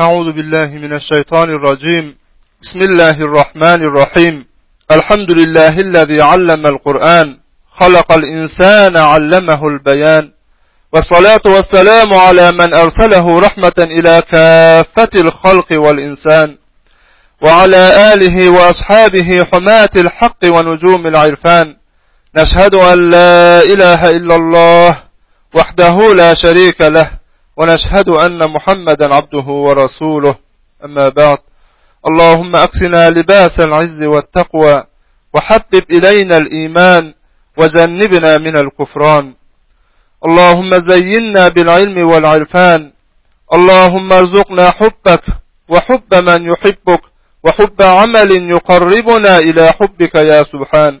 أعوذ بالله من الشيطان الرجيم بسم الله الرحمن الرحيم الحمد لله الذي علم القرآن خلق الإنسان علمه البيان والصلاة والسلام على من أرسله رحمة إلى كافة الخلق والإنسان وعلى آله وأصحابه حماة الحق ونجوم العرفان نشهد أن لا إله إلا الله وحده لا شريك له ونشهد أن محمدا عبده ورسوله أما بعد اللهم أقسنا لباس العز والتقوى وحبب إلينا الإيمان وجنبنا من الكفران اللهم زينا بالعلم والعرفان اللهم ارزقنا حبك وحب من يحبك وحب عمل يقربنا إلى حبك يا سبحان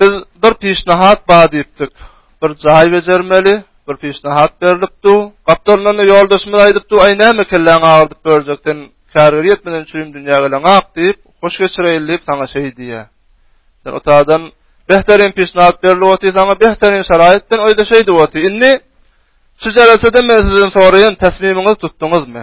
Biz bir pişnahat bar diýipdik. Bir jaý bejermeli, bir pişnahat berlipdi. Gapdalyndan-da ýoldaşymyz aýdypdy, Aý, näme kelläňi agyrdyp börjek, sen kärgeri ýetmeden çüým dünýä geleňak diýip, hoş geçireýin diýip, saňa şeý diýýä. Sen otadan behterin pişnahat berlip otyr, saňa behterin şaraýat bilen oýda şeý diýip otyr. Indi şu jeresede men sizden soraýan, täsmimiňizi tutduňyzmy?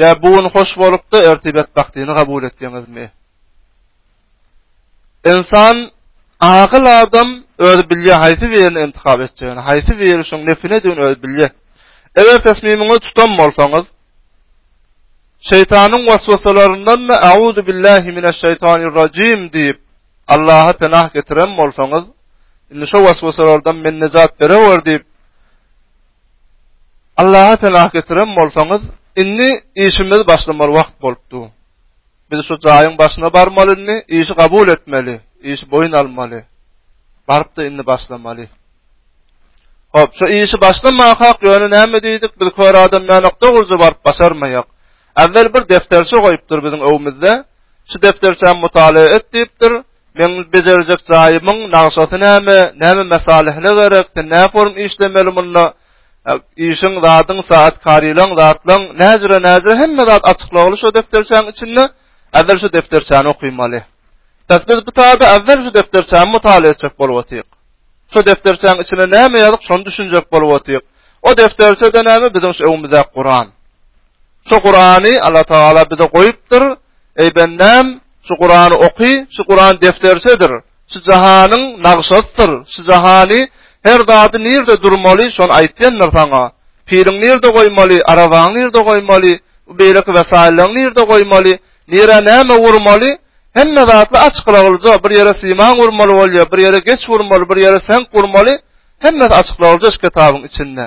Ýa bu gün hoş bolupdy, ertir betbagtyny kabul etýeňizmi? Insan agyl adam öz bilýä haýsy birini intihap etjegini, haýsy biri şoň nefine dün öz bilýä. Eger tesmimiňi tutan bolsaňyz, şeytanın waswasalaryndan da auzu billahi mineşşeytanirracim diýip Allaha penah getiren bolsaňyz, indi şu waswasalardan men nejat berewer diýip Allaha penah getiren bolsaňyz, indi işimizi başlamaly wagt bolupdy. Biz şu jaýyň başyna barmaly indi, işi kabul etmeli, işi boýun almaly. Barypdy indi başlamaly. Hop, şu işi başlamahak ýöne näme diýdik, biz kör adam ýanakda gurja baryp başarmaýak. Äwwel bir depderçe goýupdyr biziň öwmüzde. Şu depderçäni mutala et diýipdir. Meň bejerjek jaýymyň nagşasy näme, näme mesalihine gerek, sen nä form işlemeli munda? Işiň, zadyň, saat karylaň, zatlaň, näjre, näjre hemme zat açyklagly şu depderçäň içinde. Äwwel şu depderçäni okymaly. Bäs biz bu taýda äwwel şu depderçäni mutala etjek bolup otyryk. Şu depderçäň içinde näme ýazyk, şony düşünjek bolup otyryk. O depderçe-de näme biziň şu öwmüzdäki Kuran. Şu Kurany Allah Taala bize goýupdyr. Eý bendäm, şu Kurany oky, şu Kuran defterçedir. Şu jahanyň nagşasydyr. Şu jahany her zady nirde durmaly, şony aýtýandyr saňa. Piliň nirde goýmaly, arabaň nirde goýmaly, bu beýleki wesaýyllaň nirde goýmaly, nirä näme urmaly? Hemme zatly aç gylagylja, bir ýere symaň urmaly bolýar, bir ýere geç urmaly, bir ýere sen urmaly. Hemme açyklarja şu kitabyň içinde.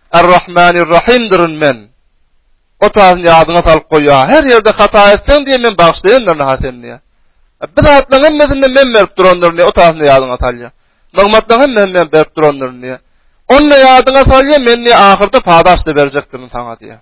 Ar-Rahmanir-Rahimdirin men. O taýyny ýadyňa salyp goýýar. Her ýerde hata etseň diýen men bagşlaýandyryny ha sen diýýär. Bir zatlaryň hemmesini men berip durandyryn diýýär. O taýyny ýadyňa salýar. Nygmatlaryň hemmesini men berip durandyryn diýýär. Onda ýadyňa salýar, men diýýär ahyrda padaşda berjekdirin saňa diýýär.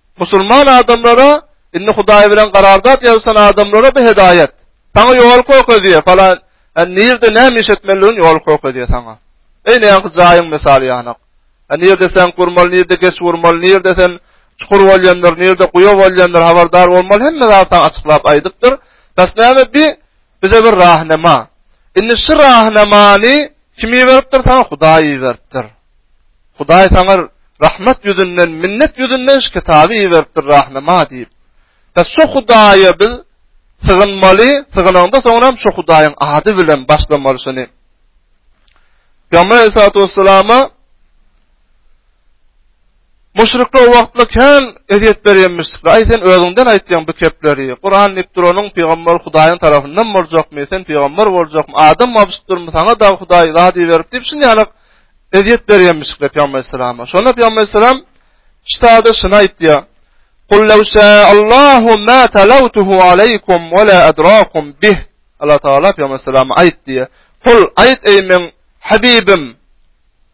Musulman adamlara indi Hudaý bilen garardat ýazyşan adamlara bu hedayet. Saňa ýol kökezýär falan. Än nirde näme iş etmeligiň ýol kökezýär saňa. Eý näme jaýyň mysal ýanyk. Än nirde sen gurmaly, nirde geç gurmaly, nirde sen çukur bolýandyr, nirde guýa bolýandyr, habardar bolmaly hemme zat saňa açyklap aýdypdyr. Bäs näme bi Bize bir rahnama. Indi şu rahnamany kim iberipdir saňa? Hudaý iberipdir. Hudaý saňa rahmet ýüzünden, minnet ýüzünden şu kitaby iberipdir rahnama diýip. Biz şu Hudaýa biz sygynmaly, sygynanda soňra şu Hudaýyň ady bilen başlamaly şuny. Peygamber Aleyhisselatü Vesselam'a Müşrikler o wagtlar kän ezýet berýänmişlikler. Aý sen özüňden aýtýaň bu kepleri. Kuran diýip duranyň pygamber Hudaýyň tarapyndan boljakmy? Sen pygamber boljakmy? Adam wapyşyp durmy? Saňa da Hudaý zat iberip diýip şuny ýaly ezýet berýänmişlikler pygamber salama. Şonda pygamber salam şitade şuny aýtýa. Kul law şa Allahu ma talawtuhu alaykum wa la adrakum bih. Allah taala pygamber salama aýt diýe. Kul aýt eý men habibim.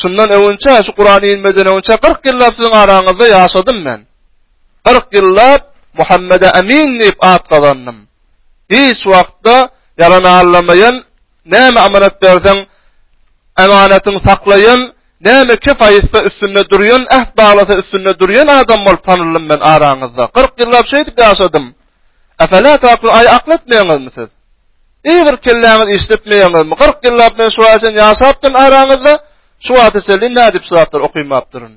Şundan öňünçä, şu Kuran inmeden öňünçä 40 ýyllap siziň araňyzda ýaşadym men. 40 ýyllap Muhammede Amin diýip at gazandym. Hiç wagtda ýalan allamaýan, näme amanat berseň, amanatyny saklaýan, näme köp aýtsa üstünde durýan, äht baglasa üstünde durýan adam bolup tanaldym men araňyzda. 40 ýyllap şeýdip ýaşadym. Efela taqul aý akl etmeýäňizmi siz? Eý bir kelläňiz işletmeýäňizmi? 40 ýyllap men şu wagta çenli ýaşapdym araňyzda. Şu wagta çenli nädip şu zatlar okymapdyryn?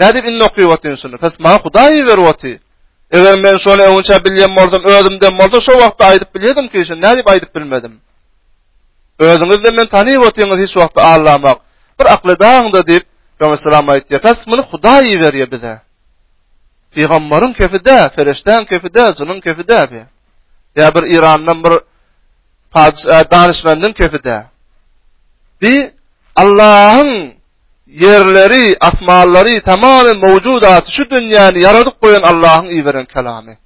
Nädip indi okyp otyryn şuny? Pes maňa Hudaý iberip otyr. Eger men şony öňçe bilýän bolsam, özümden bolsa şu wagtda aýdyp bilýärdim ki, şuny nädip aýdyp bilmedim? Özüňizde men tanyp otyňyz hiç wagtda allamak. Bir aklydaňda diýip, Peygamber salam aýtdy. Pes muny Hudaý iberýär bize. Peygamberin kefi de, feriştäň kefi de, jynyň kefi de. Ýa bir Irandan bir patyşa e, danışmandan kepide. Bi Allah'ın yerleri, asmanlary tamamen mevcudat şu dünýäni ýaradyp goýan Allah'ın iberen kelamy.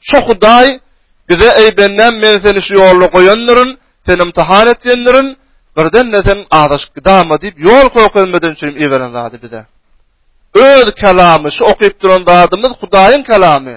Şu Hudaý bize ey benden men seni şu ýolda goýandyryn, seni imtihan etýändirin, birden de sen azaşyp gidama diýip ýol kökünmeden üçin iberen zady bize. Öz kelamy şu okyp duran zadymyz Hudaýyň kelamy.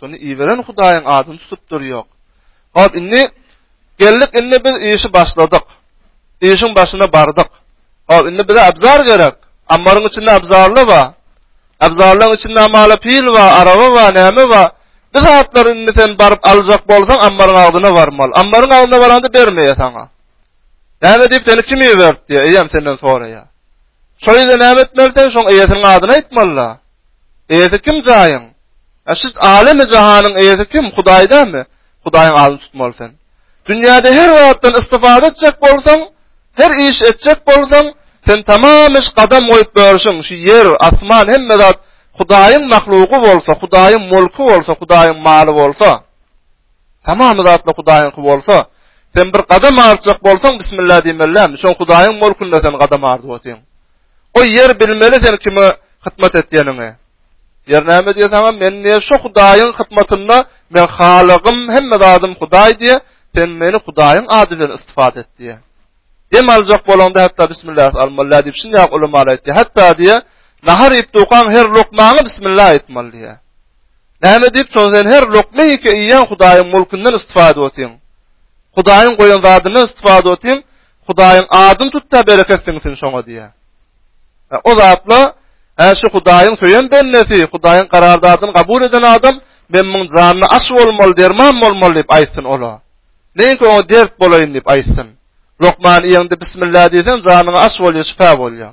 Şony iberen Hudaýyň adyny tutup durýok. Hop, indi geldik, indi biz işi başladyk. Işiň başyna bardyk. Hop, indi bize abzar gerek. Ammaryň içinde abzarly bar. Abzarlaryň içinde amala pil bar, araba bar, näme bar? Biz atlar indi sen baryp aljak bolsaň, ammaryň agzyna barmaly. Ammaryň agzyna baranda bermeýär saňa. Näme diýip seni kim iberdi? Eýem senden soraýar. Şoýda näme etmeli sen? Şoň eýesiniň adyny aýtmaly. Eýesi kim jaýyň? Ä şu alemi jahanyň eýesi kim? Hudaý dämi? Hudaýyň adyny tutmaly sen. Dünýäde her zatdan istifade etjek bolsaň, her iş etjek bolsaň, sen tamam iş gadam goýup görüşiň, şu ýer, asman hemme zat Hudaýyň mahlugy bolsa, Hudaýyň mulky bolsa, Hudaýyň maly bolsa, tamam zatla Hudaýyňky bolsa, sen bir gadam artjak bolsaň, bismillah diýmeli dämi? Şoň Hudaýyň mulkunda sen gadam ardyp otyň. Goý ýer bilmeli sen kime hytmat etýeniňi. Ýer näme diýýär saňa? Men diýýär, şu Hudaýyň hytmatynda men halygym, hemme zadym Hudaý diýýär. Sen meni Hudaýyň ady bilen istifada et diýýär. Dem aljak bolaňda hatda bismillah almaly diýip şunýak ulamalar aýtýar. Hatda diýýär, nahar iýip durkaň her lokmaňa bismillah aýtmaly diýýär. Näme diýip, şonda sen her lokma ýeke iýen Hudaýyň mulkundan istifada etýän. Hudaýyň goýan zadyndan istifada etýän. Hudaýyň adyny tutda bereket siňsin şoňa diýýär. E, o zatla e, şu Hudaýyň söýen bendesi, Hudaýyň garardadyny kabul eden adam men muň janyna aş bolmaly, derman bolmaly diýip aýtsyn ola. Neýinki oňa dert bolaýyn diýip aýtsyn. Lokman iýende bismillah diýsen janyňa aş bolýar, şifa bolýar.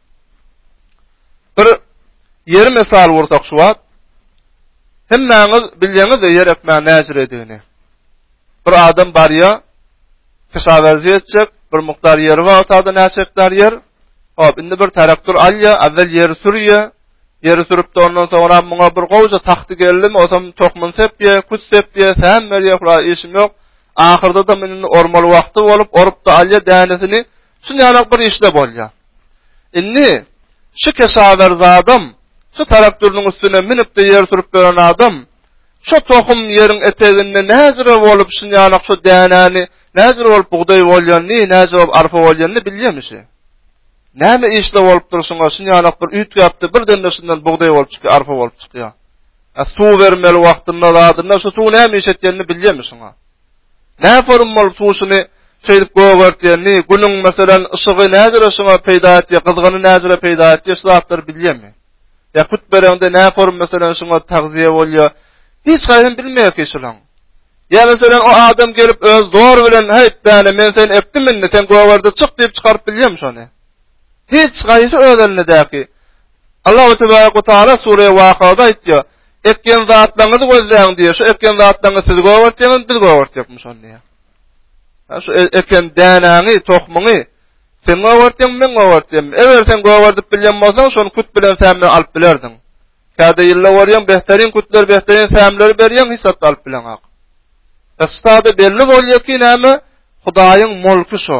Bir ýeri mysal ursak şu wagt, hemmäňiz bilýäňiz ýer ekmäň näjiredigini. Bir adam barýa, kişawärzi etjek, bir mukdar ýeri bar, sada näçekler ýer. Hop, indi bir traktor alýa, awvel ýeri sürýä, ýeri sürüp de ondan soňra muňa bir gowja tahty geldimi, otam tokmun sepýä, kut sepýä, säm berýä, hura işim ýok. Ahyrda da meni ormal wagty bolup, orup da alýa dänesini. Şun ýalak bir işde bolýa. Inni, şu kesawer zadam, şu taraktürünün üstüne minip de ýer sürüp beren adam, şu tohum ýeriň eteginde näzire bolup şun ýalak şu dänäni, näzire bolup bugday bolýanny, näzire bolup arpa bolýanny bilýemişi. Näme işde bolup durşuna şun ýalak bir üýtgäpdi, birden de şundan bugday bolup çykýa, arpa bolup çykýa. A su bermeli wagtynda zadynda şu su näme iş etýänini bilýemişiňa. Näforum bolup suşuny şeýdip gögertýä ni günüň meselem yşygy näzire şuňa peýda etýä gyzgyny näzire peýda etýä şu zatlary bilýämi ýa kut bereňde näforum meselem şuňa tagziýe bolýa hiç haýsyn bilmeýä ki şulan ýa meselem o adam gelip öz zor bilen haýt däne men sen ekdim indi sen gögerde çyk diýip çykaryp bilýämi şuny Hiç haýsy öz elindäki. Allahu tebaraka we taala sure Wakada aýtýar, Ekýän zatlaryňyzy gözläň diýýär. Şu ekýän zatlaryňyzy siz gögertýäňiz, biz gögertýäkmi şony diýýär. Şu e-, eken dänäňi, tohmuňy sen gögertýäňmi, men gögertýämmi? Eger sen gögerdip bilýän bolsaň, şony kut bilen sen bilen alyp bilerdiň. Käde ýylda görýän behterin kutlar, behterin sämleri berýän hiç zat alyp bileňok. Estada belli bolýar ki, näme? Hudaýyň mulky şo.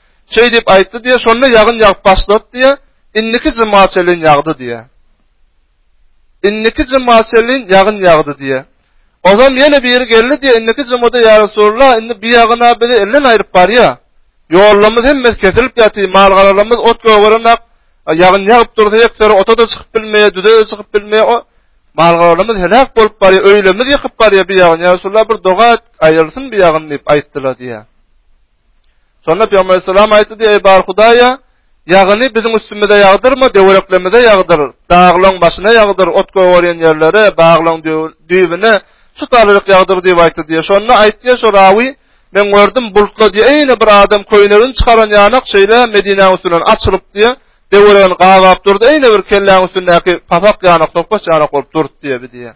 Şeý diýip aýtdy diýe, şonda ýagyn ýagyp başlady diýe, indiki jyma çelin ýagdy diýe. Indiki jyma çelin ýagyn ýagdy diýe. Ozam ýene biri geldi diýe, indiki jymada ýa Resulullah, indi bir ýagyna bizi elden aýryp barýa. Ýolumyz hemmesi kesilip ýaty, mal-garalarymyz ot gögeremek, ýagyn ýagyp dursa ýekseri ota da çykyp bilmeýä, düze de çykyp bilmeýä, o mal-garalarymyz heläk bolup barýa, öýlerimiz ýykyp barýa bir ýagyn. Ýa Resulullah bir doga et, aýylsyn bir ýagyn diýip aýtdylar diýe. Şonda Peygamber Aleyhisselam aýtdy, "Eý bar Hudaýa, ýagyny biziň üstümize ýagdyrma, döwreklemize ýagdyr, daglaň başyna ýagdyr, ot gögerýän ýerlere, baglaň düýbüne şu taryk ýagdyr" diýip aýtdy diýýär. Şonda aýtdy şu rawy, "Men gördüm, bultla diýýär, eýne bir adam köýnegini çykaran ýanak şeýle Medinäniň üstünden açylyp diýýär, döwregini gabap durdy, eýne bir kelläniň üstündäki papak ýanak, topbaç ýanak bolup durdy" diýýär.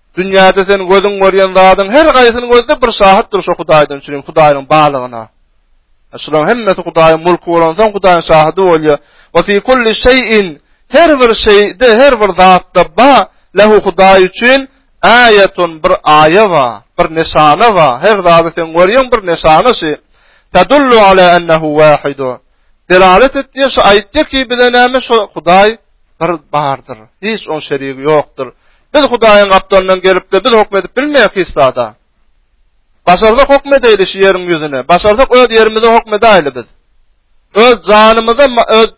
Dünýäde sen gözüň görýän zadyň her gaýsynyň gözde bir şahytdyr şu Hudaýdan üçin, Hudaýyň barlygyna. Şularyň hemmesi Hudaýyň mulky bolan soň Hudaýyň şahydy bolýar. Wa fi kulli şeýin her bir şeýde, her bir zatda ba, lehu Hudaý üçin aýatun bir aýa wa, bir nyşana wa, her zady sen görýän bir nyşana şi. Tadullu ala annahu wahidu. Delalet etýär, şu aýtýar ki, bize näme şu Hudaý bir bardyr. Hiç on şerigi ýokdur. Biz Hudaýyň gapdalyndan gelipde biz hukm edip bilmeýäris hiç zada. Başardyk hukm edeýli şu ýeriň ýüzüne. Başardyk öz ýerimize hukm edäýli biz. Öz janymyza, öz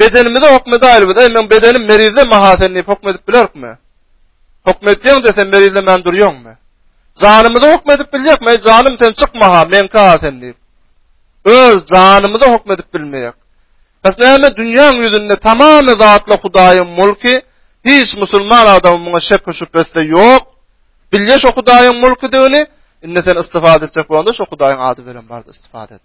bedenimize hukm edäýli biz. Ey, men bedenim merizde maha sen diýip hukm edip bilerikmi? Hukm etýäň-de sen merizlemän durýaňmy? Janymyzy hukm edip biljekmi? Eý janym sen çykma-ha, meňkä sen diýip. Öz janymyzy hukm edip bilmeýek. Bas näme dünýäň ýüzünde tamam zatly Hudaýyň mulky, hiç musulman adamy muňa şek şübhesi ýok. Bilýä şu Hudaýyň mulkydygyny, indi sen istifade etjek bolanda şu Hudaýyň ady bilen bardy istifade et.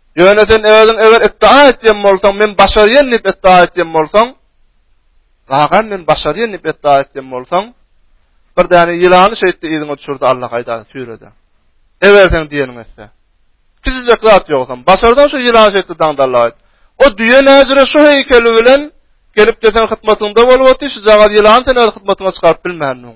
Ýöne sen özüň eger iddia etýän bolsaň, men başarýan diýip iddia etýän bolsaň, Gagan men başarýan diýip iddia etýän bolsaň, bir däne ýylany şeýtdi ýeriňe düşürdi Allah gaýda süýredi. Eger sen diýeniň etse. Kiçijek zat ýogsam, başardan şu ýylany şeýtdi daňdalla. O düýe näzire şu heýkeli bilen gelip desen hytmatyňda bolup otyr, şu jagal ýylany sen öz hytmatyňa çykaryp bilmändiň.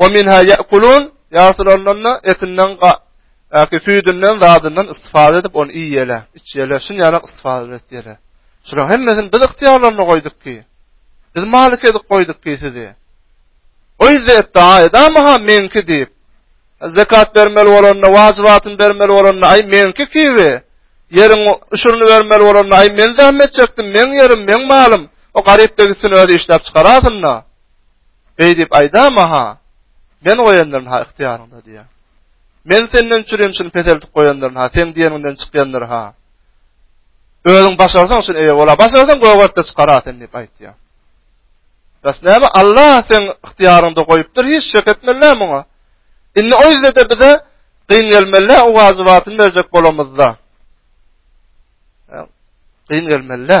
Wa minha ya'kulun ýasyl ondan-da etinden ga ýa-ki süýdünden zadyndan istifade edip ony iýele, içýele, şunýala istifade etýele. Şular hemmesini biz ygtyýarlaryna goýduk ki. Biz malik edip goýduk ki sizi. O ýerde etda edama ha meňki diýip. Zekat bermeli bolanda, wajibatyny bermeli bolanda, aý meňki kiwi. Ýeriň uşuryny bermeli bolanda, aý men zähmet çekdim, meň ýerim, meň malym. O garyp da gitsin özi işläp çykarasynda. Beýdip aýdama-ha, men goýandyr-ha ygtyýaryňda diýýär. Men senden çürim şuny peseldip goýandyr-ha, seň diýeniňden çykýandyr-ha. Özüň başarsaň şuny eýe bola, başarsaň gögertde çykar-a sen diýip aýtýar. Bas näme Allah seň ygtyýaryňda goýupdyr, hiç şek etmeli muňa. Indi o ýerde bize gyn gelmeli, o wazybatyny berjek bolamyzda. Gyn gelmeli.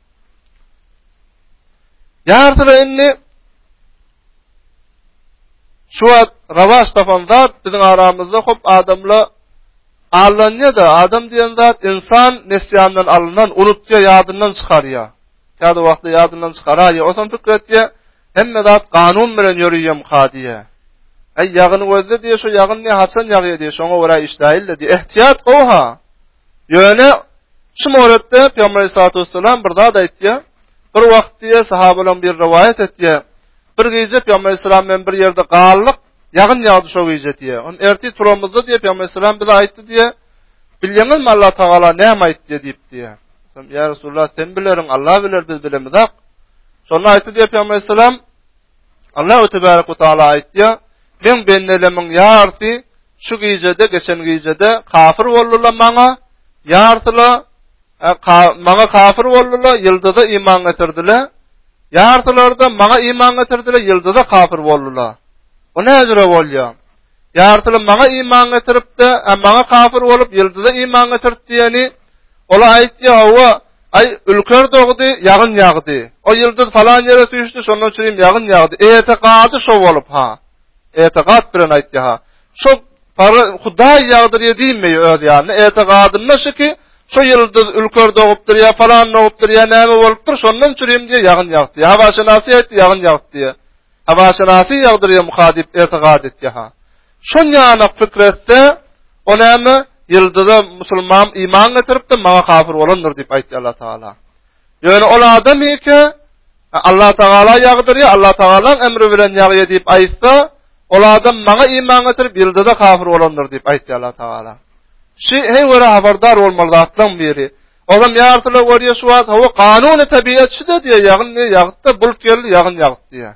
Ýarsyna indi şu wagt rawaç tapan zat biziň aramyzda hop adamla allanýa-da, adam diýen zat insan nesýandan alnan, unutýa, ýadyndan çykarýa. Käde wagtda ýadyndan çykaraýa, o pikir etýä, Hemme zat kanun bilen ýöriýem ha diýe. Ay ýagyny gözle diýe şu ýagyn ne haçan ýagýa diýe şoňa görä iş daýylda diýe. Ehtiyat gowy ha. Ýöne şu moretde Peygamber sallallahu aleyhi ve sellem bir zat aýtýa. Bir wagt diýe sahabalar bir rivayet etýe. Bir gije Peygamber sallallahu aleyhi ve sellem bir ýerde gallyk. Ýagyn ýagdy şo gije diýe. On erti turamyzda diýip, Ýa Mesulam bize aýtdy diýe. Bilýäňizmi Allah Tagala näme aýtdy diýip diýe. Sen ýa Resulullah sen bilerin, Allah biler biz bilemizak. Şonda aýtdy diýip, Ýa Mesulam Allah tebarek we taala aýtdy. Men bendelemiň ýarty şu gijede geçen gijede kafir boldular maňa. Ýartyla Maňa kafir boldular, ýyldyza iman getirdiler. Ýartylarda maňa iman getirdiler, ýyldyza kafir boldular. Bu näjre bolýar? Ýartyly maňa iman getiripdi, a maňa kafir bolup, ýyldyza iman getirdi diýeni, ola aýtýar, hawa, aý, ülker dogdy, ýagyn ýagdy. O ýyldyz falan ýere süýşdi, şondan üçin ýagyn ýagdy. Ete gady şo bolup, ha. Ete gat bilen aýtýar, ha. Şo para Hudaý ýagdyr ýedinmeýär öz ýanyna. Ete gadynda şu ki, Şu ýyldyz ülker dogupdyr ýa falan dogupdyr ýa näme bolupdyr, şondan çürim diýe ýagyn ýagdy. Hawa şenasy aýtdy ýagyn ýagdy diýe. Hawa şenasy ýagdyr ýa muhadip ertigad etdi ha. Şun ýanyk fikretde o näme ýyldyza musulman iman getiripdi, maňa kafir bolandyr diýip aýtdy Allah Taala. Ýöne ol adam eke Allah Tagala ýagdyrýar, Allah Tagalaň emri bilen ýagýa diýip aýtsa, ol adam maňa iman getirip, ýyldyza kafir bolandyr diýip aýtýar Allah Tagala. Şi heý wara habardar bolmaly zatlaň biri. Olam ýartyla görýär şu wagt, hawa kanuny tebiýet şide diýýär, ýagyn diýýär, ýagtda bult geldi, ýagyn ýagt diýýär.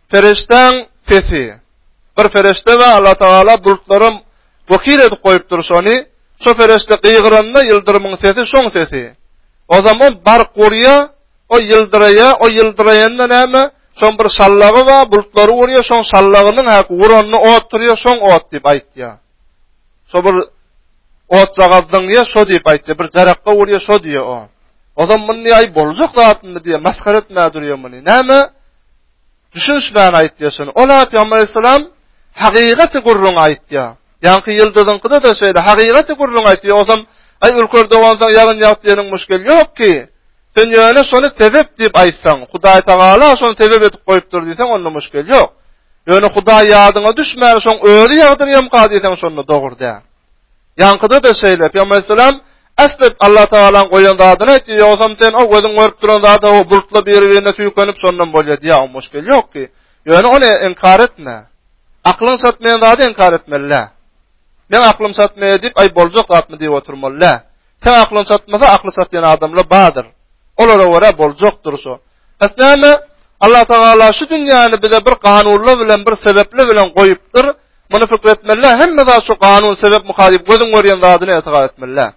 Perişdäň sesi. Bir perişde bar, Allah Tagala bulutlara wekil edip goýupdyr şony. Şo perişde gygyranda ýyldyrymyň sesi şoň sesi. O zaman bark urýa, o ýyldyraýa, o ýyldyraýanda näme? Şoň bir şallagy bar, bulutlary urýa, şoň şallagynyň häki uranyny ot turýa, şoň ot diýip aýtýa. Şo bir ot jagazdyň diýe, şo diýip aýtýa, bir jarakga urýa, şo diýe o. O zaman muny aý boljak zatmy diýe, maskara etmä durýa muny. Näme? Düşünişmäni aýtýar şony. Ol hem Peygamber aleyhisselam hakykaty gurrun aýtýar. Ýaňky ýyldyzyňkyda-da şeýle hakykaty gurrun aýtýar. Ozam aý ülker dogansaň ýagyn ýag diýeniň müşkil ýok ki. Sen ýöne şony sebep diýip aýtsaň, Hudaý tagala şony sebep edip goýupdyr diýseň, onda müşkil ýok. Ýöne Hudaý ýadyňa düşmän, şoň özi ýagdyr ýemka diýseň, şonda dogry däl. Ýaňkyda-da şeýle, Pygamber aleyhisselam Eslet Allah Taala goýan zadyny aýtdy, ýogsam sen o gözüň görüp duran zada o bulutla biri-birine süýkenip şondan bolýar diýä, o muşkel ýok ki. Ýöne ony inkar etme. Aklyň çatmaýan zady inkar etmeli. Men aklym çatmaýar diýip, aý boljak zatmy diýip oturmaly. Sen aklyň çatmasa, akly çatýan adamlar bardyr. Olara görä boljakdyr şu. Esnäme Allah Taala şu dünýäni bize bir kanunla bilen, bir sebepli bilen goýupdyr. Muny pikir etmeli, hemme zat şu kanun sebep muhalif gözün görýän zadyny etikat etmeli.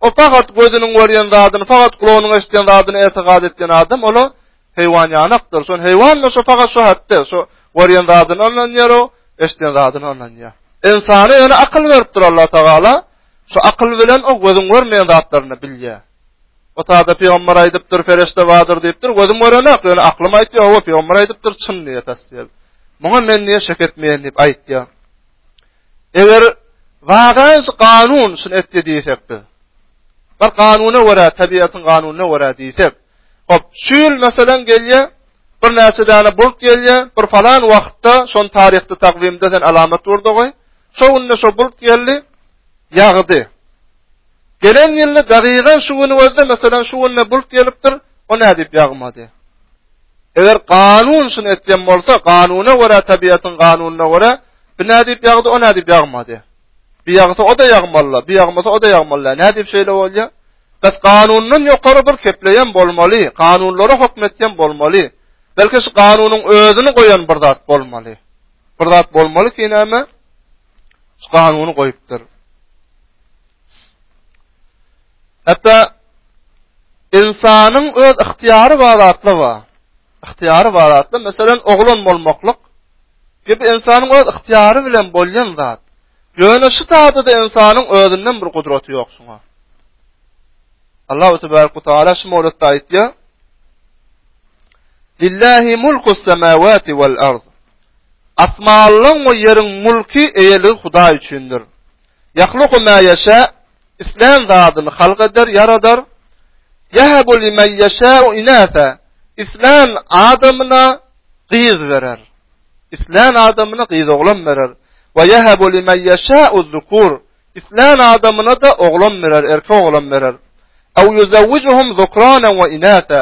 O fakat gözüniň görýän zadyny, fakat gulagynyň eşitýän zadyny etikat etýän adam ola heýwan ýanakdyr. Şon heýwan şu fakat şu hatda şu görýän zadyny anlanýar o, eşitýän zadyny anlanýar. Insana ýöne akyl beripdir Allah Taala. Şu akyl bilen o gözün görmeýän zatlaryny bilýär. Otada pygambar aýdypdyr, ferişde bardyr diýipdir. Gözüm görenak, ýöne aklym aýtýar, owa pygambar aýdypdyr, çyn diýip tassyk. Muňa men niýe şek etmeýän diýip aýtýar. Eger wagaz kanun şun etdi diýsek biz. Bir kanuna görä, tabiatyň kanununa görä diýsek, hop, şu ýyl meselem gelýär, bir näçe dana bult gelýär, bir falan wagtda, şon taryhda takwimde sen alamat durdy goý. Şo günde şo bult geldi, ýagdy. Gelen ýylda dagygan şu güni gözle, meselem şu günde bult gelipdir, o nädip ýagmady? Eger kanun şuny etgen bolsa, kanuna göre, tabiatyň kanununa göre, bir nädip ýagdy, o nädip ýagmady? Bir ýagsa o da ýagmaly, bir ýagmasa o da ýagmaly. Nädip şeýle bolýar? Bes kanundan ýokary bir kepleýän bolmaly, kanunlara hökm etýän bolmaly. Belki şu kanunyň özüni goýan bir zat bolmaly. Bir zat bolmaly ki näme? kanuny goýupdyr. Hatda insanyň öz ihtiýary baratly we ihtiýary baratly, meselem, oglan bolmaklyk gibi insanyň öz ihtiýary bilen bolýan zat. Ýöne şu taýda da insanyň özünden bir gudraty ýok şuňa. Allah tebaraka we taala şu mowlutda aýtýar: "Lillahi mulku semawati wal ard." Asmanlaryň we ýeriň mulky eýeligi Hudaý üçindir. Ýahluku mä ýeşä, islän zadyny halk eder, ýaradar. Ýehebu limen ýeşäu inäse, islän adamyna gyz berer. Islän adamyna gyz oglan berer. We ýehebu limen ýeşäu zukur, islän adamyna-da oglan berer, erkek oglan berer. Aw ýuzawwijuhum zukranan we inäse,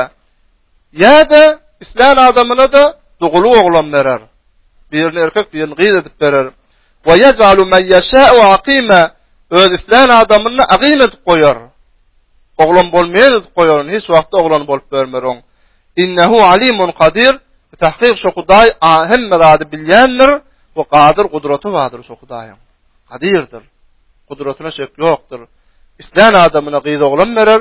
Ýa-da islän adamyna-da dogry oglan berer. Birini erkek, birini gyz edip berer. Wa yaj'alu men yasha'u aqima. Öz islän adamyny agym edip goýar. Oglan bolmaýan edip goýar, hiç wagtda oglan bolup bermer on. Innehu alimun qadir. Tahqiq şu Hudaý hemme zady bilýändir we gadyr gudraty bardyr şu Hudaýyň. Qadirdir. Gudratyna şek ýokdur. Islän adamyna gyz oglan berer,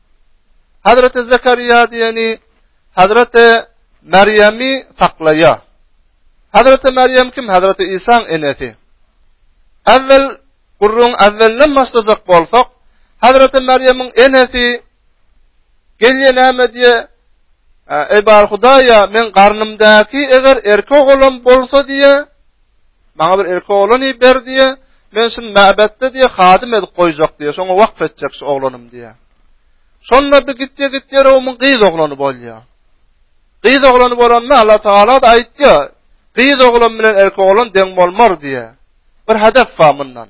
Hazreti Zekeriýa diýeni Hazreti Meryemi saklaýar. Hazreti Meryem kim? Hazreti İsa'ň enesi. Äwwel gurruň äwwelinden başlajak bolsak, Hazreti Meryemiň enesi gelýän näme diýe? Ey bar Hudaýa, men garnymdaky eger erkek olam bolsa diýe, Maňa bir erkek oglany ber diýe, men şun mäbetde diýe hadym edip goýjak diýe, şoňa wagt etjek şu oglanym diýe. Şonda bir gitdi gitdi ýere omuň gyz oglany bolýa. Gyz oglany bolanda Allah Taala da aýtdy, gyz oglan bilen erkek oglan deň bolmar diýe. Bir hedef bar mundan.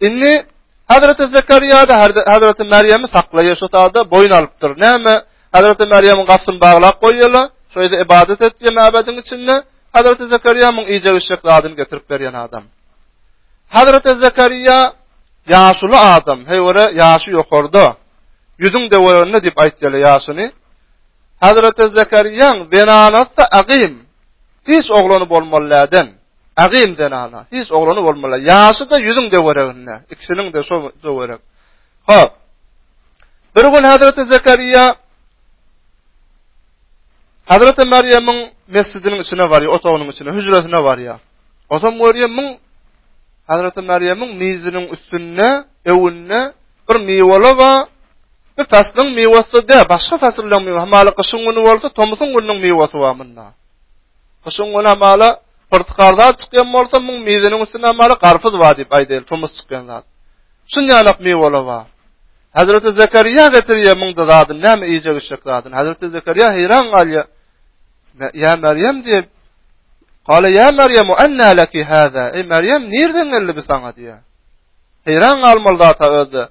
Indi Hazreti Zekeriýa da Hazreti Meryemi saklaýar şu taýda boýun alypdyr. Näme? Hazreti Meryemiň gapysyny baglap goýýarlar. Şu ýerde ibadat etýär mäbediň içinde. Hazreti Zekeriýanyň iýjek içjek zadyny getirip berýän adam. Hazreti Zekeriýa ýaşuly adam, heýwere ýaşy ýokarda. Ýüzüň döwründe diýip aýtýarlar ýaşyny. Hazreti Zekeriýaň benanatda agym. Hiç oglany bolmalydan. Agim zenana, hiç oglany bolmaly. Ýaşy-da ýüzüň döwereginde, ikisiniň-de şo döwerek. Hop. Bir gün Hazreti Zekeriýa Hazreti Meryemiň mesjidiniň içine barýar, otagynyň içine, hüjresine barýar. Otam görýär, mün Hazreti Meryemiň miziniň üstünde, öwünde bir miwala we bir paslyň miwasy-da, başga pasyllaryň miwasy, hamaly gyşyň güni bolsa, tomsuň gününiň miwasy bar munda. Gyşyň güni hem ala pyrtykar zat çykýan bolsa, muň miziniň üstünde hem ala garpyz bar diýip aýdaýyl, tomus çykýan zat. Şunýanak miwala bar. Hazreti Zekeriýa getirýär muňda zadyny, näme iýjek işjek zadyny. Hazreti Zekeriýa heýran galýar. Ýa Meryem diýip, Kale ya Meryem anna laki hada. Ey Meryem nirden geldi bu sana diye. Heyran galmaly zata özde.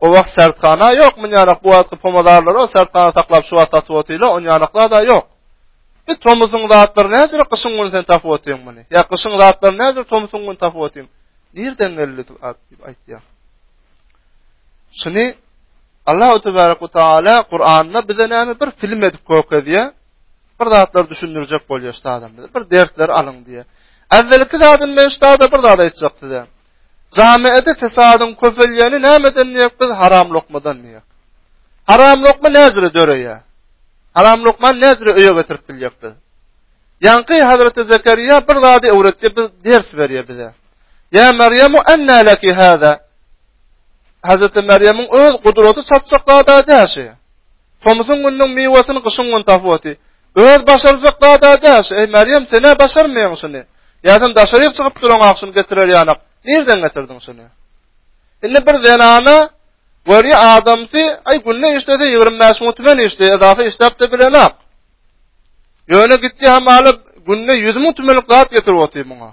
O wagt sertkana yok mu yanak bu wagtky pomadarlar o sertkana saklap şu wagt satyp otyla on yanakla da yok. Bir tomusyň zatlary näzir gyşyň gün sen tapyp otyň muny. Ya gyşyň zatlary näzir tomusyň gün tapyp otyň. Nirden geldi bu at dip aýtýa. Şuny Allahu tebaraka we taala Kur'anda bize näme bir film edip kökezýä. Bir zatlar düşündirjek bolýar şu adamlar. Bir dersler alyň diýe. Äwelki zadyn men şu zada bir zat aýtjak size. Zame ede fesadyň köpelýäni nämeden diýip biz haram lokmadan diýe. Haram lokma näzir döreýä. Haram lukman nezri öýe getirip biljekdi. Ýaňky Hazreti Zekeriýa bir zady öwretdi, biz ders berýär bize. Ya Meryem anna laki hada? Hazreti Meryemiň öz gudraty çatjak zada däşi. Tomusyň günüň miwesini gyşyň gün tapypdy. Öz başarjak zada däşi. Ey Meryem, sen ne başarmaýaň şuny? Ya sen daşaryk çykyp duran akşam getirer ýanak. Nirden getirdiň şuny? Indi bir zenana Görýä adamsy, aý günde işlese 25 minut bilen işle, edafa işläp de bilenok. Ýöne gitdi hem alyp günde 100 minut bilen gaýt getirip otyr muňa.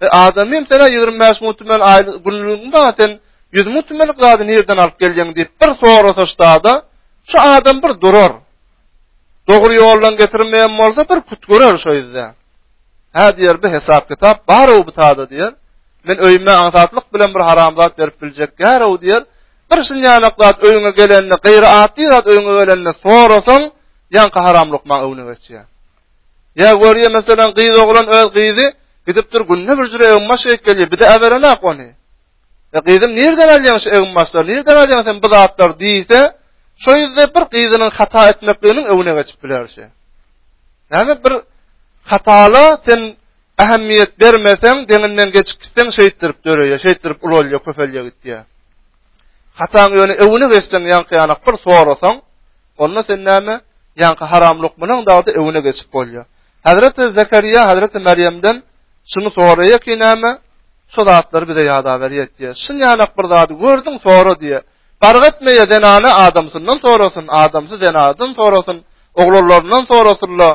E adamym sen 25 minut bilen aýly günlügiň bar, sen 100 minut bilen gaýt nirden alyp gelýäň diýip bir sorasa ştada, şu adam bir durar. Dogry ýoldan getirmeýän bolsa bir kut görer şu ýerde. Hä diýer bu hesap kitap bar o bu tada diýer. Men öýüme aňsatlyk bilen bir haramzat berip biljek ýar o diýer. Bir şun ýanaklat öýüňe gelende gaýry atly zat öýüňe gelende sorasaň ýan haram lukman öňüne geçýär. Ýa görýä meselem gyz oglan öz gyzy gidipdir günde bir jüre öň maşa gelýär. Bir de äberenak ony. E gyzym nirden alýaň şu egin başlar? Nirden alýaň sen bu zatlar diýse, şo ýerde bir gyzynyň hata etmekliginiň öwüne geçip biler şu. Näme bir hatala sen ähmiýet bermeseň, deňinden geçip gitseň şeýtdirip döreýär, şeýtdirip ulalýar, köpelýär gitýär. Hataň ýöne öwüne geçseň ýaňky ýanak bir sorasaň, Onda sen näme? Ýaňky haram lukmanyň dagdy öwüne geçip bolýar. Hazreti Zekeriýa Hazreti Meryemden şuny soraýar ki näme? Şu zatlary bize ýada berýär diýär. Şun ýanak bir zady gördüň sora diýär. Garg etmeýe zenana adamsyndan sorasyn, adamsy zenadan sorasyn, oglanlaryndan sorasynlar.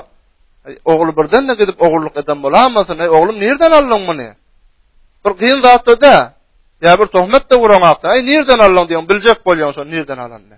Ogly birden de gidip ogurlyk eden bolamasyn, ey oglum nirden aldyň muny? Bir gyýyn zatda da, ýa bir tohmet de guraňakda, ey nirden aldyň diýen biljek bolýan şony nirden alanyny.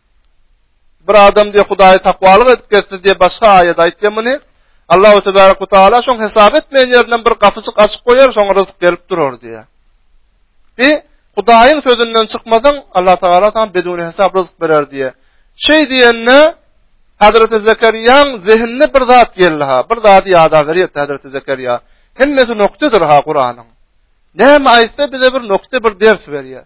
Bir adam diýe Hudaýa takwalyk edip gelsin diýe başga aýat aýtdy muny. Allahu tebaraka we taala şoň hesap etmeýän ýerinden bir gapyjyk açyp goýar, şoň ryzyk gelip durar diýe. Bi Hudaýyň sözünden çykmasaň, Allah taala taň bedewine hesap ryzyk berer diýe. Şeý diýende Hazreti Zekeriýaň zehinine bir zat geldi ha, bir zat ýada berýär Hazreti Zekeriýa. Hemmesi noktadyr ha Kur'anyň. Näme aýtsa bize bir nokta bir ders berýär.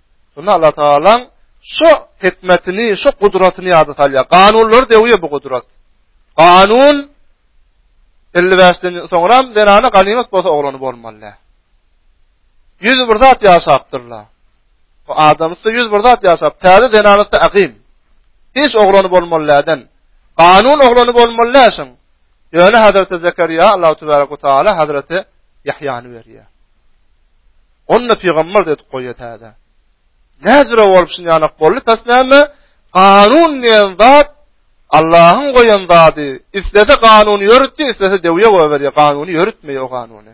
Şunda Allah Taala şu hikmetini, şu gudratyny ýada salýar. Kanunlar döwýär bu gudrat. Kanun 55-den soňra zenana ganymat bolsa oglany bolmaly. Ýüz bir zat ýaşapdyrlar. Bu adamda ýüz bir zat ýaşap, täze zenanada agym. Hiç oglany bolmalydan. Kanun oglany bolmalysan. Ýöne Hazreti Zekeriýa Allahu Teala Hazreti Ýahyany berýär. Onda pygamber dedi goýa täze. Näzire bolup şun ýanak boldy, pes näme? Ganun diýen zat Allahyň goýan zady. Islese ganuny ýörütdi, islese döwýe goýberýär, ganuny ýörütmeýär o ganuny.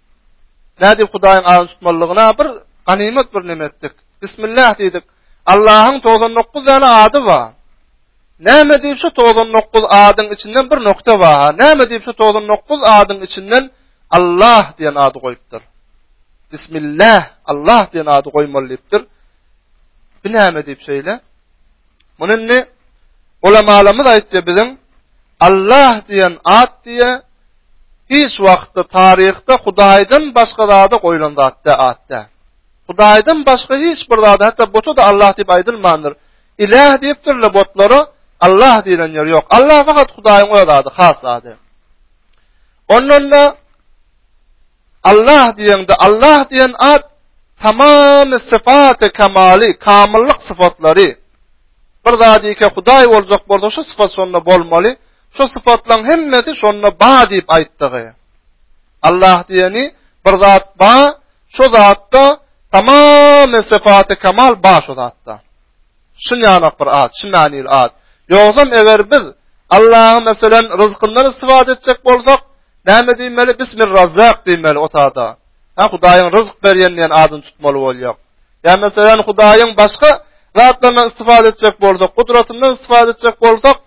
Nädip Hudaýyň adyny tutmalydygyna bir ganymat bir näme etdik. Bismillah diýdik. Allahyň 99 däne ady bar. Näme diýip şu 99 adyň içinden bir nokta bar. Näme diýip şu 99 adyň içinden Allah diýen ady goýupdyr. Bismillah Allah diýen ady goýmaly diýipdir. Bir näme diýip şeýle? Muny indi ulamalarymyz aýtdy biziň Allah diýen at diýe hiç wagtda taryhda Hudaýdan başga zada goýlan zatda atda. Hudaýdan başga hiç bir zada hatda buta da Allah diýip aýdylmandyr. Ilah diýipdirle botlara Allah diýlen ýer ýok. Allah fakat Hudaýyň öz ady, has ady. Ondan da Allah diýeňde, Allah diýen at tamamy syfaty kemaly, kamyllyk syfatlary. Bir zadyke Hudaý boljak bolsa, şu syfat şonda bolmaly. Şu syfatlaryň hemmesi şonda ba diýip aýtdygy. Allah diýeni bir zat ba, şu zatda tamamy syfaty kemal ba şu zatda. Şun ýanok bir at, şu manyly at. Ýogsam eger biz Allahyň meselen ryzkyndan istifade etjek bolsak, näme diýmeli? Bismirrazzak diýmeli o sada. Ha Hudaýyň ryzk berýän diýen adyny tutmaly bolýar. Ýa meselen Hudaýyň başga zatlaryndan istifade etjek bolsak, gudratyndan istifade etjek bolsak,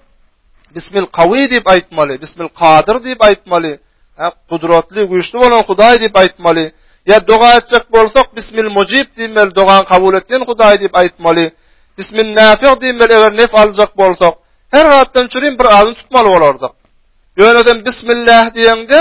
Bismil Kawi diýip aýtmaly, Bismil Kadyr diýip aýtmaly, ha gudratly, güýçli bolan Hudaý diýip aýtmaly. Ýa doga etjek bolsak, Bismil Mujib diýmeli, dogan kabul etýän Hudaý diýip aýtmaly. Bismil Nafi diýmeli, eger nef aljak bolsak, her zatdan çürin bir adyny tutmaly bolardyk. Ýöne sen Bismillah diýende,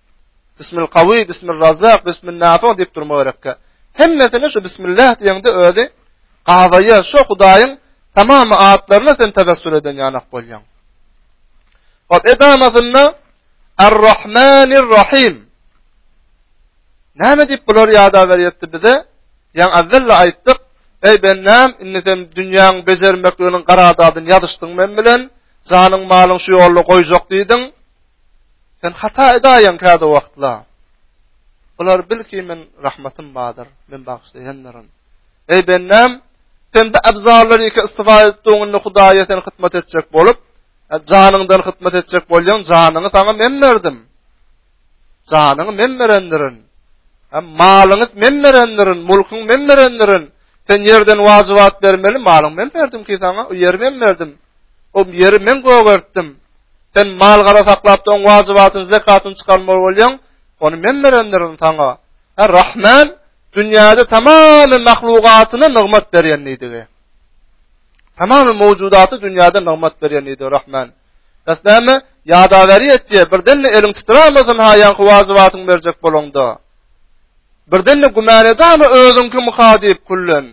Bismilkawi, Bismirrazzak, Bisminnafi diýip durmak gerekkä. Hemmesini şu Bismillah diýende özi gazaýa şu Hudaýyň tamamy atlaryna sen tebessül eden ýanak bolýaň. Ol edamasynda Ar-Rahmanir Rahim. Näme diýip bular ýada berýetdi bize? Ýa azalla aýtdyk, Ey bendäm, indi sen dünýäň bejermekliginiň garadadyny ýazyşdyň men bilen, janyň malyň şu ýolda goýjak diýdiň. Sen hata edäýen käde wagtla. Bular bil ki, men rahmatym badyr, men bagşlaýanlarym. Ey bendem, sen bu abzarlary iki istifa etdiňinde Hudaýa sen hyzmat etjek bolup, e, janyňdan hyzmat etjek bolýan janyňy sana men berdim. Janyňy men berendirin. E, malyňy men berendirin, mulkyň men berendirin. Sen ýerden wajibat bermeli, malyň men berdim ki sana, o ýeri men berdim. O ýeri men gögertdim. Sen mal-gara saklap-da oň wajibatyny, zekatyny çykarmaly bolýaň. Ony men berendirin saňa. Ha, Rahman dünýäde tamam mahlugatyna nygmat berýän diýdi. Tamam mewjudaty dünýäde nygmat berýän diýdi Rahman. Bas näme? Ýada beri etdi. Birden-de eliň titrämesin ha ýaňky wajibatyňy berjek bolaňda. Birden-de güman edäme özüňki muha diýip kullen.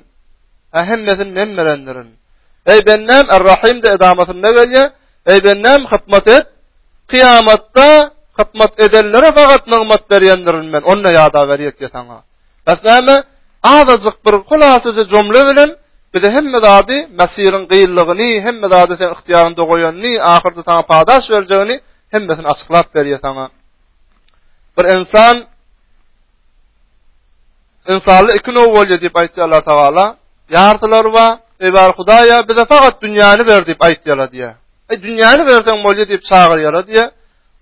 Ha hemmesini men berendirin. Ey bendem Ar-Rahim de edamasynda gelýär. Beýdennem hytmat et, kyýamatda hytmat edenlere fakat nygmat berýändirin men, onda ýada ber ýeke saňa. Bäs näme? Azajyk bir hulasaja jumla bilen bize hemme zady Mesiriň gynlygyny, hemme zady sen ihtiýarynda goýanyny, ahyrda saňa padaş berjegini hemmesini açyklap berýär saňa. Bir insan Ynsanda iki nöw bolýar diýip aýtýar Allah Tagala. Ýartylary bar. Eý bar Hudaýa, bize fakat dünýäni ber diýip aýtýarlar diýär. Eý dünýäni berseň bolýar diýip çagyrýarlar diýär.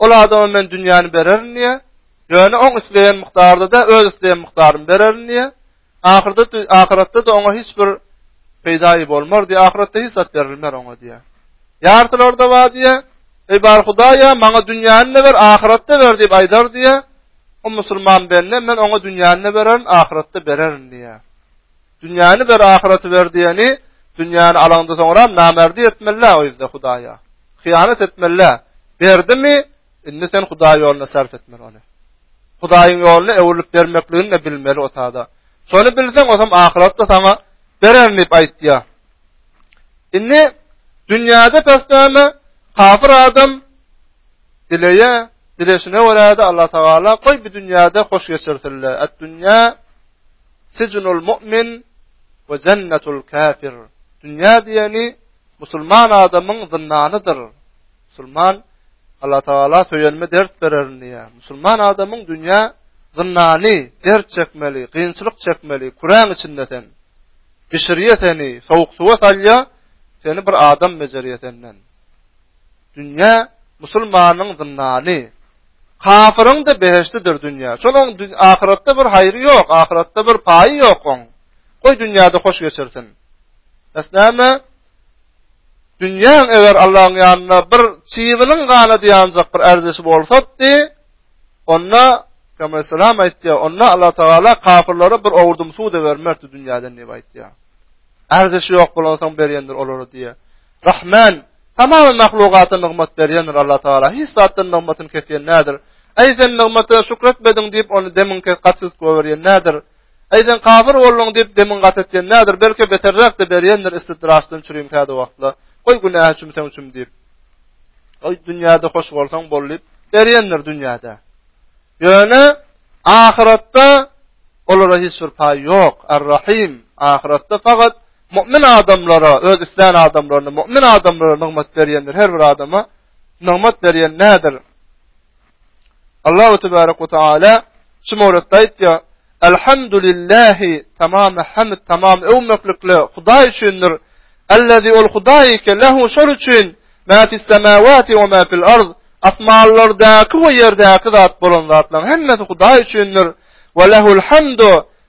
Ol adama men dünýäni bererin diýär. Ýöne oň isleýän mukdarda-da öz isleýän mukdaryny bererin diýär. Ahyrda ahyratda-da oňa hiç bir peýdaýy bolmaz diýär. Ahyratda hiç zat berilmez oňa diýär. Ýartylarda bar diýär. Eý bar Hudaýa, maňa dünýäni ber, ahyratda ber diýip aýdar diýär. O musulman bende, men oňa dünýäni bererin, ahyratda bererin diýýär. Dünýäni ber, ahyraty ber diýeni, dünýäni alaňda soňra namerdi etmeli o ýerde Hudaýa. Hyýanat etmeli. Berdimi? Indi sen Hudaý ýoluna sarp etmeli ony. Hudaýyň ýoluna öwrülip bermekligini de bilmeli o tada. Şony bilseň, o zaman ahyratda saňa bererin diýip aýtýar. Indi dünýäde pesdäme kafir adam Dileýe, dileşine görä-de Allah Tagala goý bu dünýäde hoş geçirsinler. At-dünýä sijnul mu'min we jennetul kafir. Dünýä diýeni musulman adamyň zyndanydyr. Musulman Allah Tagala söýenme dert bererin diýär. Musulman adamyň dünýä zyndany, dert çekmeli, kynçylyk çekmeli, Kuran içinde sen. Bişirýe seni, sowuk suwa salýa, seni bir adam bejerýe senden. Dünýä musulmanyň zyndany, kafyryň-da behişdidir dünýä. Şonuň ahyratda bir haýry ýok, ahyratda bir paýy ýok oň. Goý dünýäde hoş geçirsin. Bes näme? Dünýäň eger Allahyň ýanynda bir çybynyň gana diýanjak bir erzesi bolsady, onda Peygamber sallallahu aleyhi onda Allah Teala kafirlere bir owurdum suw da bermerdi dünýäden diýip aýtýar. Erzesi ýok bolansoň berýändir olara diýýär. Rahman, tamam mahlukata nygmat berýändir Allah Taala. Hiç zatdan nygmatyny kesýän nädir? Aý sen nygmata şükür etmediň diýip, ony demiň kes gatylyp goýberýän nädir? Aý sen kafir bolduň diýip, demiň gat etýän nädir? Belki beterräk de berýändir istidrasdan çürim käde wagtla. Goý günä üçin sen üçin diýip. Oý dünýäde hoş bolsaň bol diýip, berýändir dünýäde. Ýöne ahyratda olara hiç bir paý ýok. Ar-Rahim ahyratda faqat Mömin adamlara, öz islän adamlaryna, mömin adamlara nygmat berýändir. Her bir adama nygmat berýän nädir? Allahu tebaraka we taala şu mowlukda aýtýar: "Elhamdülillahi tamam hamd tamam öwmeklikle Hudaý üçindir. Allazi ol Hudaý ki lehu şol üçin ma fis semawati we ma fil ard. Asmanlardaky we ýerdäki zat bolan zatlaryň hemmesi Hudaý üçindir. Ve lehul hamdu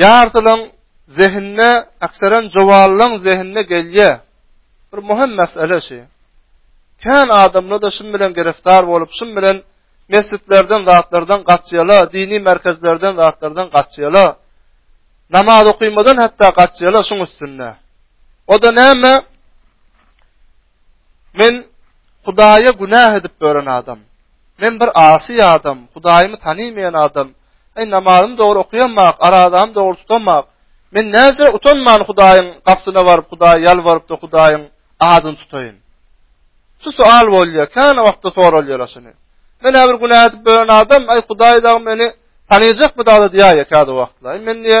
Ýarylaň zehinine, ekserem juwanlaň zehinine gelýär. Bir möhüm mesele şu. Kän adamlar-da şun bilen giriftar bolup, şun bilen mesjitlerden, zatlardan gaçýarlar, dini merkezlerden, zatlardan gaçýarlar. Namaz okymadan hatda gaçýarlar şuň üstünde. O-da näme? Men Hudaýa günah edip bören adam. Men bir asy adam, Hudaýymy tanymaýan adam. Aý namazymy dogry okaýamak, arazamy dogry tutamak. Men näzire utanman Hudaýyň gapysyna baryp, Hudaýa ýalbaryp, Hudaýyň adyny tutaýyn. Şu soal bolýar, käne wagtda soralýar asyny. Men äbir günä edip bören adam, aý Hudaý dagy meni tanyjakmy dagy diýýär käde wagtlar. Men diýe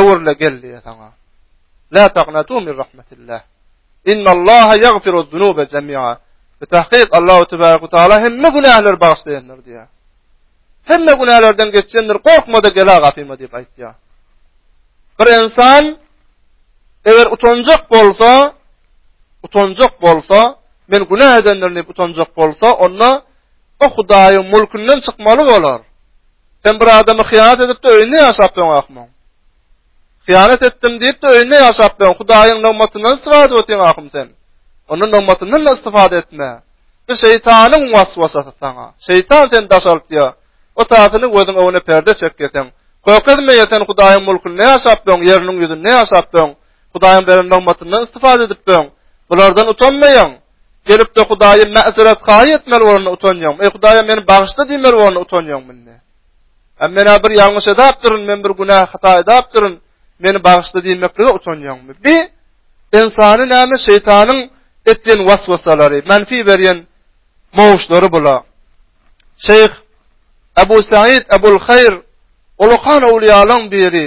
öwrüle geldiýä saňa. La taqnatu min rahmetillah. Innallaha yagfiruz zunuba jami'a. Bi tahqiq Allahu tebaraka taala hemme günäleri bagyşlaýandyr diýýär. Hemme günälerden geçýändir, gorkmada gela gapyma diýip aýtýar. Bir insan eger utanjak bolsa, utanjak bolsa, men günä edendirin diýip utanjak bolsa, onda o Hudaýyň mülkünden çykmaly bolar. Sen bir adamy hyýanat edip-de öýünde ýaşap ýöň ahmyň. Hyýanat etdim diýip-de öýünde ýaşap ýöň. Hudaýyň nygmatyndan istifade edip otyň ahym sen. Onuň nygmatyndan da istifade etme. Bu şeýtanyň waswasasy saňa. Şeýtan seni daşaltýar. O taýsyny gözüň öňüne perde çekýär sen. Kökezme ýeten Hudaýyň mulkunda ýaşap ýöň, ýeriniň ýüzünde ýaşap ýöň. Hudaýyň beren nygmatyndan istifade edip böň. Bulardan utanmaýaň. Gelip-de Hudaýy mäziret haýy etmeli bolanda utanýaň. Eý Hudaýa meni bagyşla diýmeli bolanda utanýaň mende. Hem men bir ýalňyş edäpdirin, men bir günä hata edäpdirin. Meni bagyşla diýmeklige utanýaňmy? Bi insany näme şeýtanyň etdiýen waswasalary, menfi berýän mowuşlary bula. Şeyh Abu Said Abul Hayr Ulukan awliýalaryň biri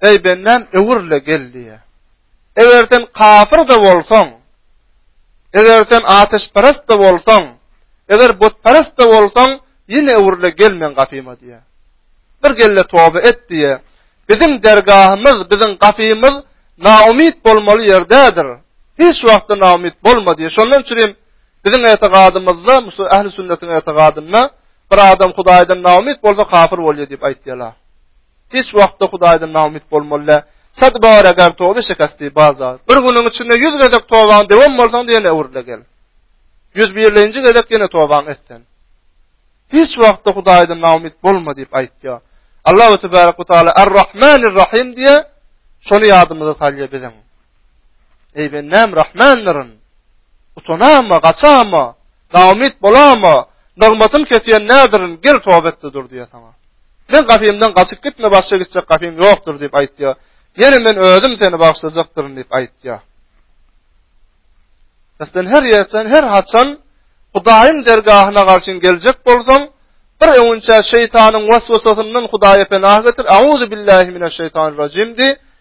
Eý bendäm öwür-le gel diýýär. Eger sen kafir-de bolsaň, eger sen ateşperest-de bolsaň, eger butperest-de bolsaň, ýene öwür-le gel meň gapyma diýýär. Bir gel-le toba et diýýär. Biziň dergahymyz, biziň gapymyz naumyt bolmaly ýer däldir. Hiç wagtda naumyt bolma diýýär. Şondan üçin hem biziň etigadymyzda, şu ähli sünnetiň etigadynda bir adam Hudaýdan naumyt bolsa kafir bolýar diýip aýtýarlar. Hiç wagtda Hudaýdan naumyt bolmaly. Sad bar eger toby şekasti bazar. Bir günüň içinde 100 gezek tobaň dewam bolsaň diýen öwrüle gel. 101-nji gezek ýene tobaň etsen. Hiç wagtda Hudaýdan naumyt bolma diýip aýtýar. Allahu tebaraka taala Ar-Rahmanir Rahim diýe şony ýadymyza salýar biziň. Eý bendäm Rahmandyryn. Utanama, gaçama, naumyt bolama, nygmatym kesýän nädirin, gel toba etde dur diýýär saňa. Men gafymdan gaçyp gitme, başga gitjek gafym ýokdur diýip aýtýar. Ýene men özüm seni bagşlajakdyryn diýip aýtýar. Sen her ýerden, her haçan Hudaýyň dergahyna garşy geljek bolsaň, bir öňünçä şeýtanyň waswasasyndan Hudaýa penah getir. Auzu billahi mineş şeýtanir rajim diýip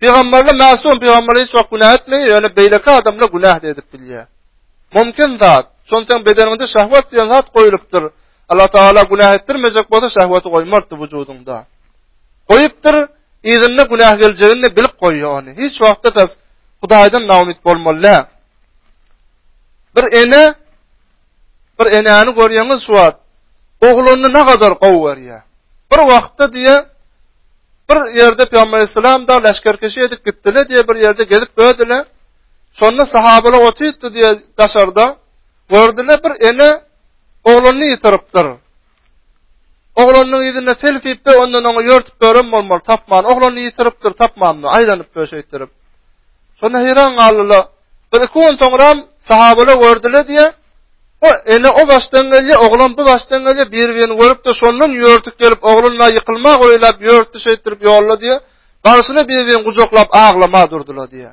Pygamberle masum, pygamberle hiç wagt günah etmeýär, ýöne beýleki adamlar günah edip bilýär. Mümkin zat, şoň sen bedeniňde şahwat diýen zat goýlupdyr. Allah Taala günah etdirmejek bolsa şahwaty goýmardy wujudyňda. Goýupdyr, ýerinde günah geljegini bilip goýýar ony. Hiç wagtda pes Hudaýdan nawmyt bolmaly. Bir ene Bir enäni görýäňiz şu wagt. Ogluny ne kadar gowy görýär. Bir wagtda diýe bir ýerde Peygamber Aleyhisselam da leşkerkeşi edip gitdiler diýe bir ýerde gezip gördüler. Şonda sahabalar otytdy diýe daşarda gördüler bir ene ogluny ýitiripdir. Oglanynyň yzynda selfip be ondan oňa ýörtüp börem bolmaly tapman oglanyny ýitiripdir tapmammy aýlanyp be şeýtirip. Şonda heýran galdylar. Bir iki gün soňra sahabalar gördüler diye o ene o başdan gelýä oglan bu başdan gelýä bir birini görüp de şondan ýörtüp gelip oglanyna ýykylma oýlap ýörtdi şeýtirip ýolla diye barşyna bir birini gujaklap aglama durdylar diye.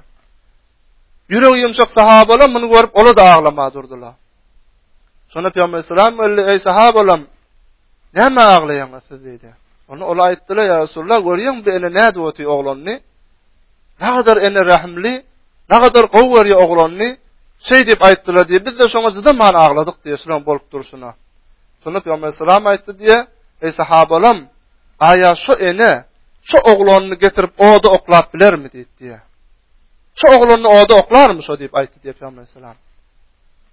Ýüregi ýumşak sahabalar muny görüp ola da aglama durdylar. Şonda Peygamber sallallahu aleyhi ve sellem, "Ey sahabalarym, näme aglaýaňyz siz?" diýdi. Onu ola aýtdylar, "Ya Resulullah, görýäň bu ene näde oty oglanny? Ne kadar ene rahimli, ne kadar gowy görýär oglanny?" Şeý diýip aýtdylar diýip, biz de şoňa zydaman agladyk diýip, şulan bolup durşuna. Şonda Peygamber sallallahu aleyhi ve sellem aýtdy diýe, "Ey sahabalarym, aýa şu ene şu oglanny getirip oda oklap bilermi?" diýip diýe. Şu oglanny oda oklarmy şo diýip aýtdy diýip Peygamber sallallahu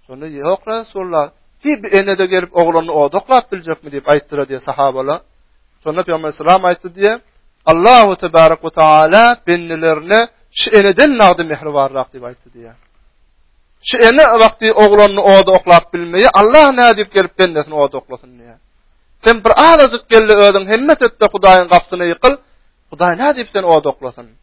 Şonda ýok Resulullah, hiç bir enede gelip oglanyny odaklap biljekmi diýip aýtdyra diýip sahabalar. Şonda Peygamber sallam aýtdy diýip, Allahu tebarek we taala bendilerine şu eneden nagdy mehri barrak diýip aýtdy diýip. Şu ene wagty oglanyny odaklap bilmeýi Allah nädip gelip bendesini odaklasyn diýip. Sen bir azajyk geldi özüň hemme tetde Hudaýyň gapysyny ýykyl. Hudaý nädip seni odaklasyn?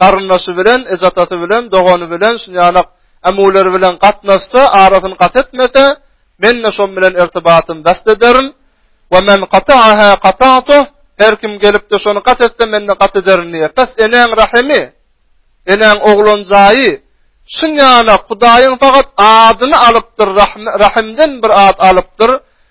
garyndaşy bilen, eje-atasy bilen, dogany bilen, şuny ýaly amuleri bilen gatnaşsa, arasyny gat etmese, men-de şoň bilen irtibatymy best ederin. Wa men qata'aha qata'tu, her kim gelip-de şony gat etse, men-de gat ederin diýip. Bes enäň rahimi, enäň oglanjaýy, şuny ýaly Hudaýyň faqat adyny alypdyr, rahimden bir at alypdyr.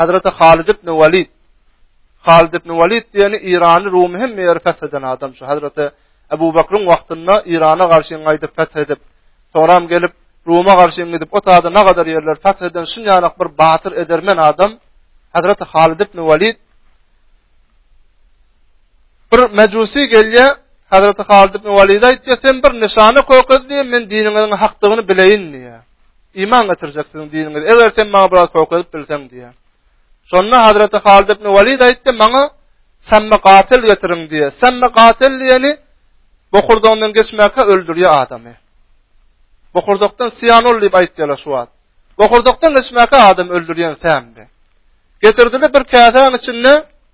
Hazreti Halid ibn Walid. Halid ibn Walid diýeni Irany Rumy hem ýer feth eden adam şu. Hazreti Abu Bakryň wagtynda Irana garşy gaýdyp feth edip, soňram gelip Ruma garşy gidip, o taýda ne gadar ýerler feth eden şun ýanak bir batyr edermen adam Hazreti Halid ibn Walid. Bir mejusi gelýär, Hazreti Halid ibn Walid aýtdy, sen bir nişana kökezdi, men diniňiziň hakdygyny bileýin diýýär. iman getirjek sizin diniňiz. Eger sen maňa biraz kömek edip bilseň diýýär. Şonda Hazreti Halid ibn Walid aýtdy, maňa semme gatil getiriň diýýär. Semme gatil diýeni bokurdagyndan geçmäkä öldürýär adamy. Bokurdakdan siyanol diýip aýtýarlar şu wagt. Bokurdakdan geçmäkä adam öldürýän sämdi. Getirdiler bir käsäň içinde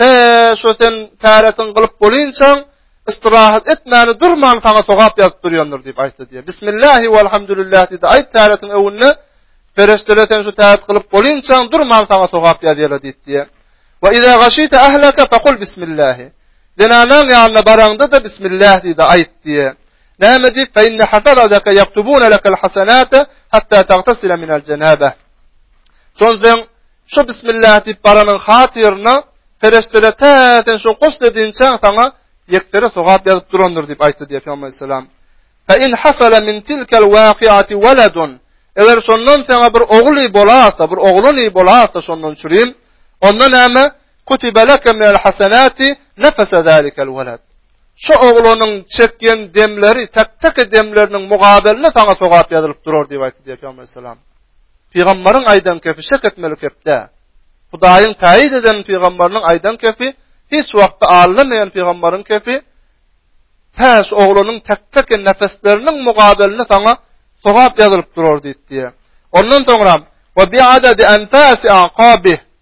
He, şo sen täretin gylyp bolynçaň, istirahat etmäni durman saňa sogap ýazyp durýandyr diýip aýtdy diýýär. Bismillahi we elhamdülillah diýdi. Aýt täretin öwünde Ferişteler sen şu täret gylyp bolynçaň durman saňa sogap ýazýarlar diýip diýýär. Wa iza gashita ahlaka faqul bismillah. Zenanaň ýanyna baraňda da bismillah diýdi aýt diýýär. Näme diýip fe inna hasaladaka yaktubuna lakal hasanata hatta tagtasila min al janaba. Şondan Şo bismillah diýip baranyň hatyryna perişdeler tä sen şo goş dediňçe saňa ýekpere sogap ýazyp durandyr diýip aýtdy diýip Peygamber sallam. Fa in hasala min tilkal waqiati waladun. Eger şondan saňa bir ogly bolasa, bir ogluny bolasa şondan çürim, onda näme? Kutiba laka min al hasanati nafasa zalikal walad. Şo oglanyň çekýän demleri, tek-tek demleriniň mugabeline saňa sogap ýazylyp durar diýip aýtdy diýip Peygamber sallam. Pygamberiň aýdan kepi şek etmeli kepde. Hudaýyň taýyt eden pygamberiniň aýdan kepi hiç wagtda alynmaýan pygamberiň kepi täş oglanyň tekdeki nefesleriniň mugabeline sana sogap ýazylyp durar diýdi. Ondan soňra we bi adadi anfasi aqabi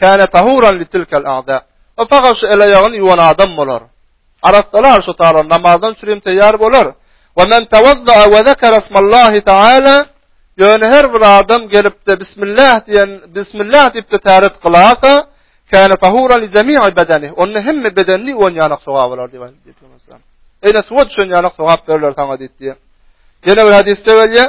Kana tahuran li tilka al a'da. O fakat şu elaýagyny ýuwan adam bolar. Arassalar şu taran namazdan çürim taýýar bolar. Wa men tawadda wa zakara ismallahi ta'ala Ýöne her bir adam gelipdi bismillah diýen bismillah diýip de täret kylasa, kana tahuran li jami'i badani. Onda hemme bedenini on ýanak sogap bolar diýip aýdypdyr. Eýne suwa düşen ýanak sogap berler saňa diýdi. Ýene bir hadisde gelýär,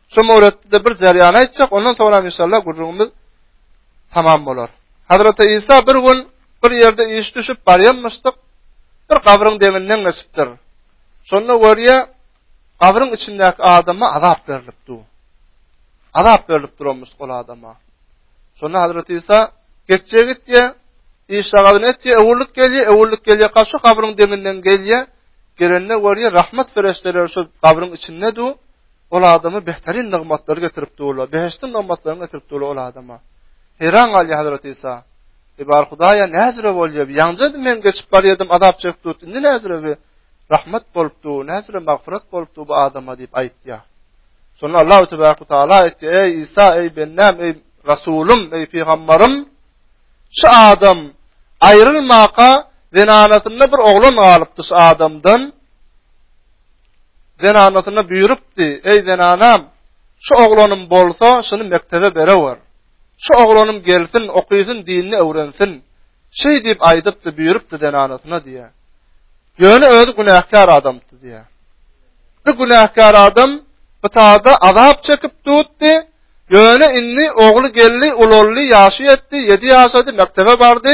Şu mowretde bir järýan aýtjak, ondan soňra inşallah gürrüňimiz tamam bolar. Hazrat Isa bir gün bir ýerde iş düşüp barýanmyşdyk, bir gabryň deňinden geçipdir. Şonda görýä, gabryň içindäki adama azap berilipdi. Azap berilip duranmyş ol adama. Şonda Hazrat Isa geçjek etýä, iş sagadyny etýä, öwürlik gelýä, öwürlik gelýä, gaşy gabryň deňinden gelýä, gelende görýä, rahmat fereşdeleri şu gabryň içinde du, Ol adama behterin nygmatlary getirip durlar. Beheştin nygmatlaryny getirip durlar ol adama. Heýran galýar Hazrat Isa. E bar Hudaýa näzire bolýar? Ýaňjady men geçip barýardym, azap çekip durdy. Indi näzire we rahmet bolupdy, näzire magfyrat bolupdy bu adama diýip aýtýar. Şonda Allahu tebaraka taala aýtdy: "Eý Isa, eý bendäm, eý rasulym, eý pygambarym, şu adam aýrylmaka zenanasynda bir oglan galypdy şu adamdan. zenanasyna buýrupdy, Eý zenanam, şu oglanym bolsa, şuny mekdebe berewer. Şu oglanym gelsin, okysyn, dinini öwrensin. Şeý diýip aýdypdy, buýrupdy zenanasyna diýe. Ýöne özi günäkär adamdy diýe. Bu günäkär adam bu taýda azap çekip dutdy, ýöne indi ogly geldi, ulaldy, ýaşy ýetdi, ýedi ýaşady, mekdebe bardy.